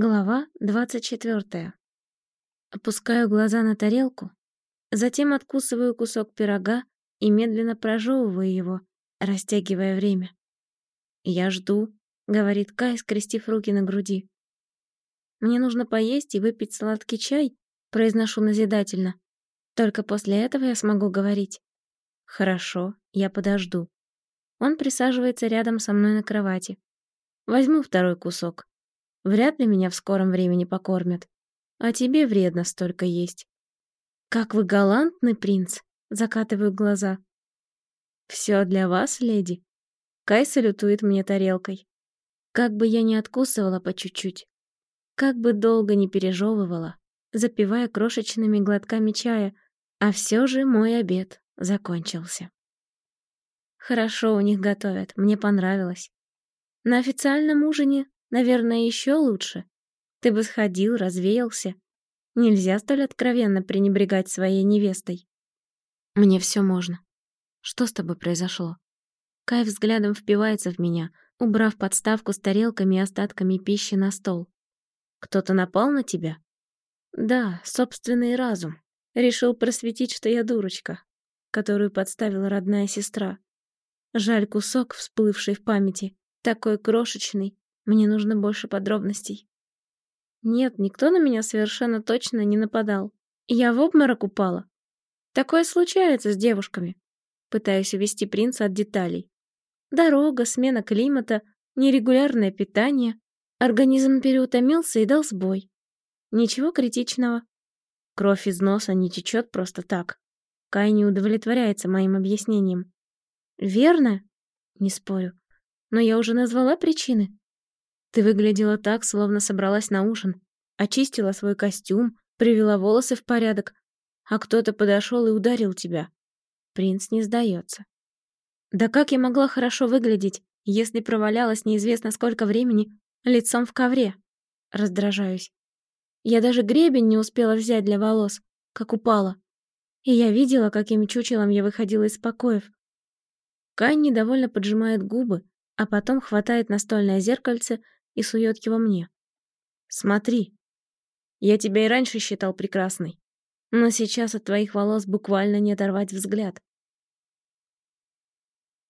Глава 24. Опускаю глаза на тарелку, затем откусываю кусок пирога и медленно прожевываю его, растягивая время. «Я жду», — говорит Кай, скрестив руки на груди. «Мне нужно поесть и выпить сладкий чай», — произношу назидательно. «Только после этого я смогу говорить». «Хорошо, я подожду». Он присаживается рядом со мной на кровати. Возьму второй кусок. Вряд ли меня в скором времени покормят. А тебе вредно столько есть. Как вы галантный принц, закатываю глаза. Все для вас, леди. Кай салютует мне тарелкой. Как бы я ни откусывала по чуть-чуть, как бы долго не пережевывала, запивая крошечными глотками чая, а все же мой обед закончился. Хорошо у них готовят, мне понравилось. На официальном ужине Наверное, еще лучше. Ты бы сходил, развеялся. Нельзя столь откровенно пренебрегать своей невестой. Мне все можно. Что с тобой произошло? Кай взглядом впивается в меня, убрав подставку с тарелками и остатками пищи на стол. Кто-то напал на тебя? Да, собственный разум. Решил просветить, что я дурочка, которую подставила родная сестра. Жаль кусок, всплывший в памяти, такой крошечный, мне нужно больше подробностей. Нет, никто на меня совершенно точно не нападал. Я в обморок упала. Такое случается с девушками. Пытаюсь увести принца от деталей. Дорога, смена климата, нерегулярное питание. Организм переутомился и дал сбой. Ничего критичного. Кровь из носа не течет просто так. Кай не удовлетворяется моим объяснением. Верно? Не спорю. Но я уже назвала причины. Ты выглядела так, словно собралась на ужин. Очистила свой костюм, привела волосы в порядок, а кто-то подошел и ударил тебя. Принц не сдается. Да как я могла хорошо выглядеть, если провалялась неизвестно сколько времени лицом в ковре? Раздражаюсь. Я даже гребень не успела взять для волос, как упала. И я видела, каким чучелом я выходила из покоев. Кай недовольно поджимает губы, а потом хватает настольное зеркальце и сует его мне. «Смотри, я тебя и раньше считал прекрасной, но сейчас от твоих волос буквально не оторвать взгляд.